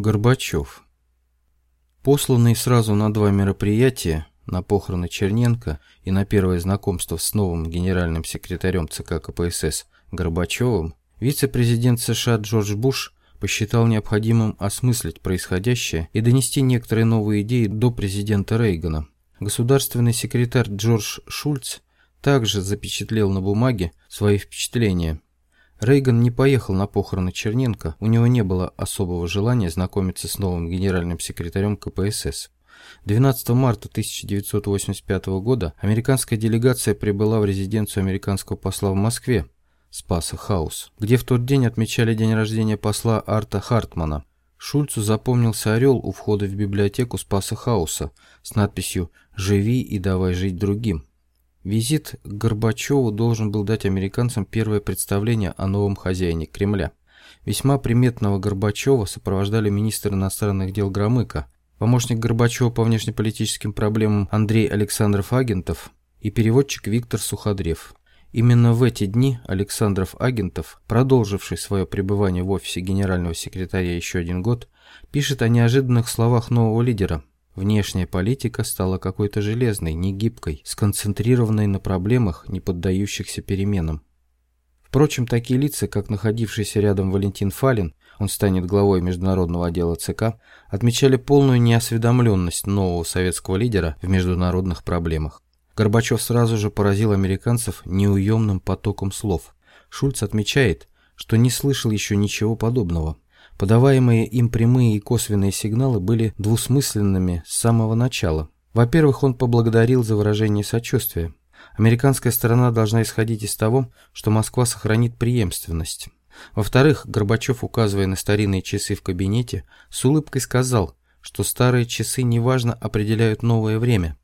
Горбачев. Посланный сразу на два мероприятия, на похороны Черненко и на первое знакомство с новым генеральным секретарем ЦК КПСС Горбачевым, вице-президент США Джордж Буш посчитал необходимым осмыслить происходящее и донести некоторые новые идеи до президента Рейгана. Государственный секретарь Джордж Шульц также запечатлел на бумаге свои впечатления – Рейган не поехал на похороны Черненко, у него не было особого желания знакомиться с новым генеральным секретарем КПСС. 12 марта 1985 года американская делегация прибыла в резиденцию американского посла в Москве, Спаса Хаус, где в тот день отмечали день рождения посла Арта Хартмана. Шульцу запомнился орел у входа в библиотеку Спаса Хауса с надписью «Живи и давай жить другим». Визит к Горбачеву должен был дать американцам первое представление о новом хозяине Кремля. Весьма приметного Горбачева сопровождали министр иностранных дел Громыко, помощник Горбачева по внешнеполитическим проблемам Андрей Александров Агентов и переводчик Виктор Суходрев. Именно в эти дни Александров Агентов, продолживший свое пребывание в офисе генерального секретаря еще один год, пишет о неожиданных словах нового лидера – Внешняя политика стала какой-то железной, негибкой, сконцентрированной на проблемах, не поддающихся переменам. Впрочем, такие лица, как находившийся рядом Валентин Фалин, он станет главой международного отдела ЦК, отмечали полную неосведомленность нового советского лидера в международных проблемах. Горбачев сразу же поразил американцев неуемным потоком слов. Шульц отмечает, что не слышал еще ничего подобного. Подаваемые им прямые и косвенные сигналы были двусмысленными с самого начала. Во-первых, он поблагодарил за выражение сочувствия. Американская сторона должна исходить из того, что Москва сохранит преемственность. Во-вторых, Горбачев, указывая на старинные часы в кабинете, с улыбкой сказал, что старые часы неважно определяют новое время.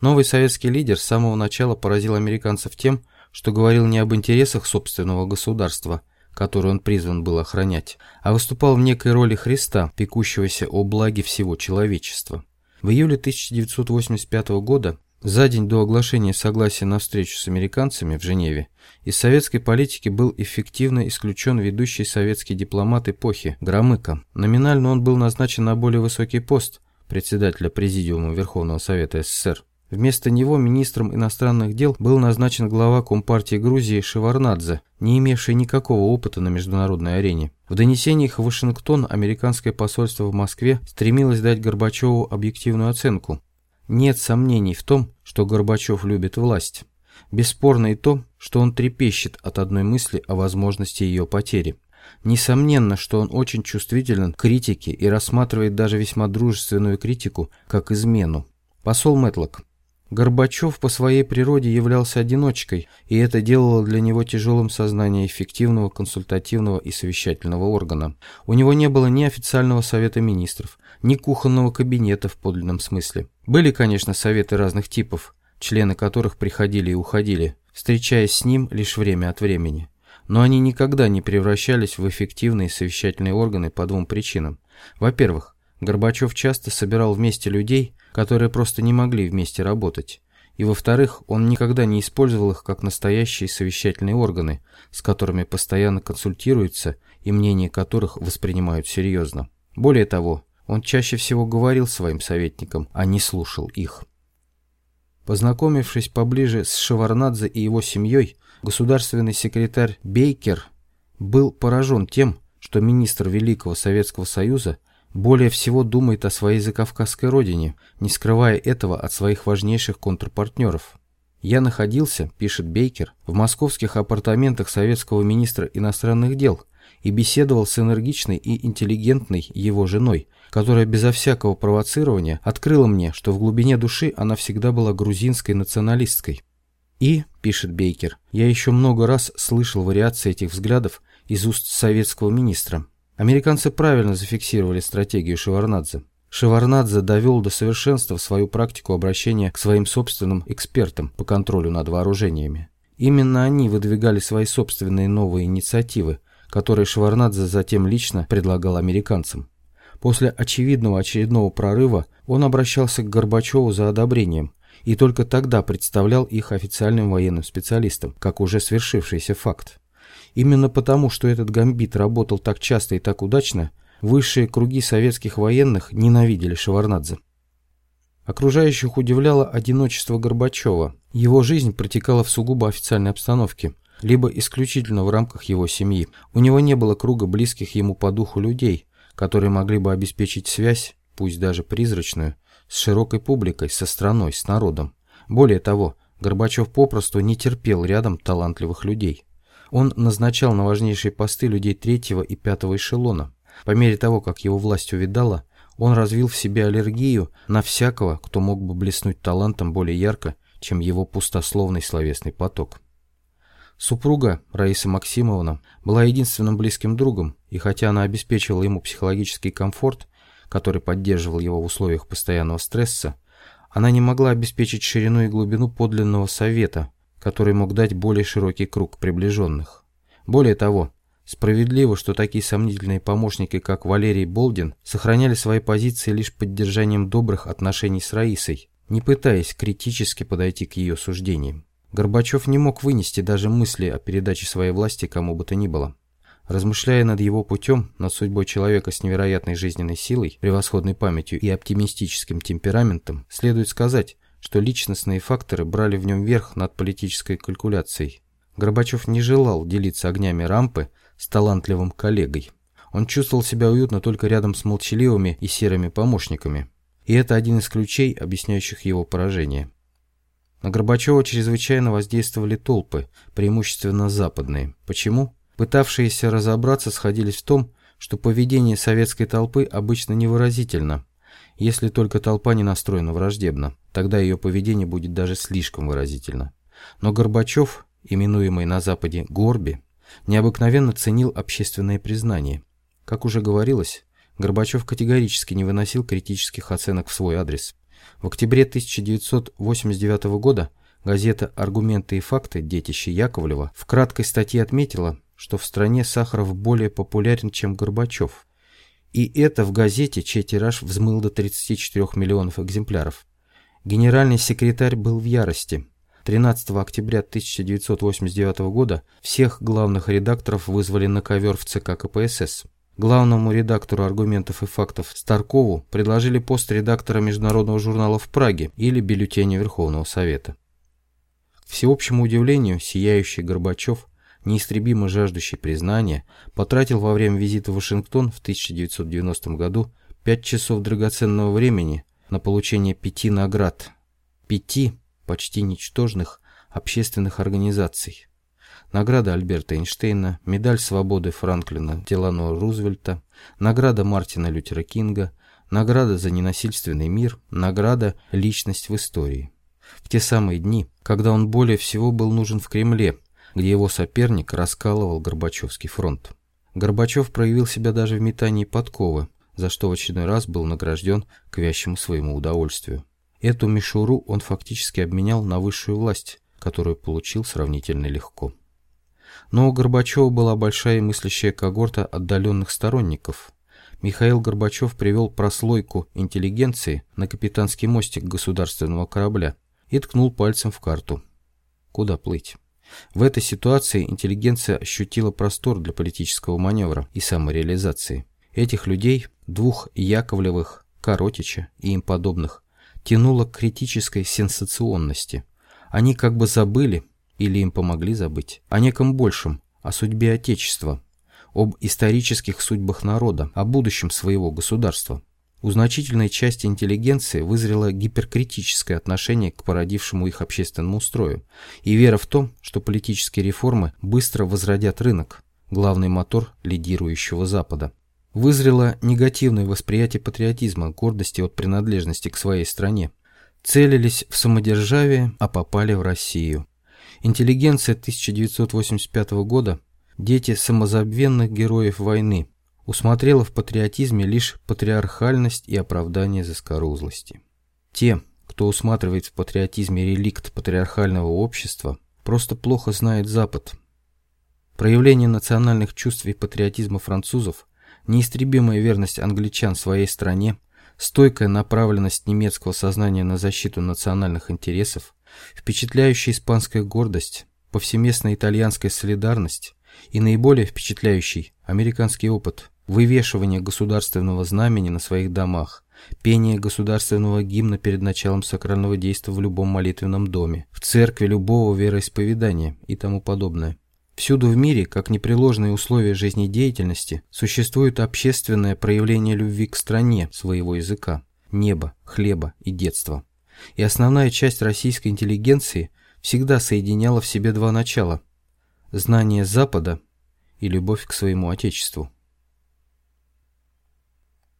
Новый советский лидер с самого начала поразил американцев тем, что говорил не об интересах собственного государства, которую он призван был охранять, а выступал в некой роли Христа, пекущегося о благе всего человечества. В июле 1985 года, за день до оглашения согласия на встречу с американцами в Женеве, из советской политики был эффективно исключен ведущий советский дипломат эпохи Громыко. Номинально он был назначен на более высокий пост председателя Президиума Верховного Совета СССР. Вместо него министром иностранных дел был назначен глава Компартии Грузии Шеварнадзе, не имевший никакого опыта на международной арене. В донесениях в Вашингтон американское посольство в Москве стремилось дать Горбачеву объективную оценку. Нет сомнений в том, что Горбачев любит власть. Бесспорно и то, что он трепещет от одной мысли о возможности ее потери. Несомненно, что он очень чувствителен к критике и рассматривает даже весьма дружественную критику как измену. Посол Мэтлок. Горбачев по своей природе являлся одиночкой, и это делало для него тяжелым сознание эффективного консультативного и совещательного органа. У него не было ни официального совета министров, ни кухонного кабинета в подлинном смысле. Были, конечно, советы разных типов, члены которых приходили и уходили, встречаясь с ним лишь время от времени. Но они никогда не превращались в эффективные совещательные органы по двум причинам. Во-первых, Горбачев часто собирал вместе людей, которые просто не могли вместе работать. И во-вторых, он никогда не использовал их как настоящие совещательные органы, с которыми постоянно консультируются и мнения которых воспринимают серьезно. Более того, он чаще всего говорил своим советникам, а не слушал их. Познакомившись поближе с Шеварнадзе и его семьей, государственный секретарь Бейкер был поражен тем, что министр Великого Советского Союза – более всего думает о своей закавказской родине, не скрывая этого от своих важнейших контрпартнеров. «Я находился, — пишет Бейкер, — в московских апартаментах советского министра иностранных дел и беседовал с энергичной и интеллигентной его женой, которая безо всякого провоцирования открыла мне, что в глубине души она всегда была грузинской националисткой. И, — пишет Бейкер, — я еще много раз слышал вариации этих взглядов из уст советского министра. Американцы правильно зафиксировали стратегию Шеварнадзе. Шеварнадзе довел до совершенства свою практику обращения к своим собственным экспертам по контролю над вооружениями. Именно они выдвигали свои собственные новые инициативы, которые Шеварнадзе затем лично предлагал американцам. После очевидного очередного прорыва он обращался к Горбачеву за одобрением и только тогда представлял их официальным военным специалистам, как уже свершившийся факт. Именно потому, что этот гамбит работал так часто и так удачно, высшие круги советских военных ненавидели Шеварнадзе. Окружающих удивляло одиночество Горбачева. Его жизнь протекала в сугубо официальной обстановке, либо исключительно в рамках его семьи. У него не было круга близких ему по духу людей, которые могли бы обеспечить связь, пусть даже призрачную, с широкой публикой, со страной, с народом. Более того, Горбачев попросту не терпел рядом талантливых людей. Он назначал на важнейшие посты людей третьего и пятого эшелона. По мере того, как его власть увидала, он развил в себе аллергию на всякого, кто мог бы блеснуть талантом более ярко, чем его пустословный словесный поток. Супруга, Раиса Максимовна, была единственным близким другом, и хотя она обеспечивала ему психологический комфорт, который поддерживал его в условиях постоянного стресса, она не могла обеспечить ширину и глубину подлинного совета, который мог дать более широкий круг приближенных. Более того, справедливо, что такие сомнительные помощники, как Валерий Болдин, сохраняли свои позиции лишь поддержанием добрых отношений с Раисой, не пытаясь критически подойти к ее суждениям. Горбачев не мог вынести даже мысли о передаче своей власти кому бы то ни было. Размышляя над его путем, над судьбой человека с невероятной жизненной силой, превосходной памятью и оптимистическим темпераментом, следует сказать, что личностные факторы брали в нем верх над политической калькуляцией. Горбачев не желал делиться огнями рампы с талантливым коллегой. Он чувствовал себя уютно только рядом с молчаливыми и серыми помощниками. И это один из ключей, объясняющих его поражение. На Горбачева чрезвычайно воздействовали толпы, преимущественно западные. Почему? Пытавшиеся разобраться сходились в том, что поведение советской толпы обычно невыразительно. Если только толпа не настроена враждебно, тогда ее поведение будет даже слишком выразительно. Но Горбачев, именуемый на Западе Горби, необыкновенно ценил общественное признание. Как уже говорилось, Горбачев категорически не выносил критических оценок в свой адрес. В октябре 1989 года газета «Аргументы и факты. Детище Яковлева» в краткой статье отметила, что в стране Сахаров более популярен, чем Горбачев. И это в газете, чей тираж взмыл до 34 миллионов экземпляров. Генеральный секретарь был в ярости. 13 октября 1989 года всех главных редакторов вызвали на ковер в ЦК КПСС. Главному редактору «Аргументов и фактов» Старкову предложили пост редактора международного журнала в Праге или бюллетеня Верховного Совета. К всеобщему удивлению, сияющий Горбачев неистребимо жаждущий признания, потратил во время визита в Вашингтон в 1990 году пять часов драгоценного времени на получение пяти наград, пяти почти ничтожных общественных организаций. Награда Альберта Эйнштейна, медаль свободы Франклина Делано Рузвельта, награда Мартина Лютера Кинга, награда за ненасильственный мир, награда «Личность в истории». В те самые дни, когда он более всего был нужен в Кремле, где его соперник раскалывал Горбачевский фронт. Горбачев проявил себя даже в метании подковы, за что в очередной раз был награжден к вящему своему удовольствию. Эту мишуру он фактически обменял на высшую власть, которую получил сравнительно легко. Но у Горбачева была большая мыслящая когорта отдаленных сторонников. Михаил Горбачев привел прослойку интеллигенции на капитанский мостик государственного корабля и ткнул пальцем в карту. Куда плыть? В этой ситуации интеллигенция ощутила простор для политического маневра и самореализации. Этих людей, двух Яковлевых, Коротича и им подобных, тянуло к критической сенсационности. Они как бы забыли, или им помогли забыть, о неком большем, о судьбе Отечества, об исторических судьбах народа, о будущем своего государства. У значительной части интеллигенции вызрело гиперкритическое отношение к породившему их общественному устрою и вера в то, что политические реформы быстро возродят рынок, главный мотор лидирующего Запада. Вызрело негативное восприятие патриотизма, гордости от принадлежности к своей стране. Целились в самодержавие, а попали в Россию. Интеллигенция 1985 года – дети самозабвенных героев войны – усмотрела в патриотизме лишь патриархальность и оправдание заскорузлости. Те, кто усматривает в патриотизме реликт патриархального общества, просто плохо знают Запад. Проявление национальных чувств и патриотизма французов, неистребимая верность англичан своей стране, стойкая направленность немецкого сознания на защиту национальных интересов, впечатляющая испанская гордость, повсеместная итальянская солидарность и наиболее впечатляющий американский опыт – вывешивание государственного знамени на своих домах, пение государственного гимна перед началом сакрального действия в любом молитвенном доме, в церкви любого вероисповедания и тому подобное. Всюду в мире, как непреложные условия жизнедеятельности, существует общественное проявление любви к стране своего языка, неба, хлеба и детства. И основная часть российской интеллигенции всегда соединяла в себе два начала – знание Запада и любовь к своему Отечеству.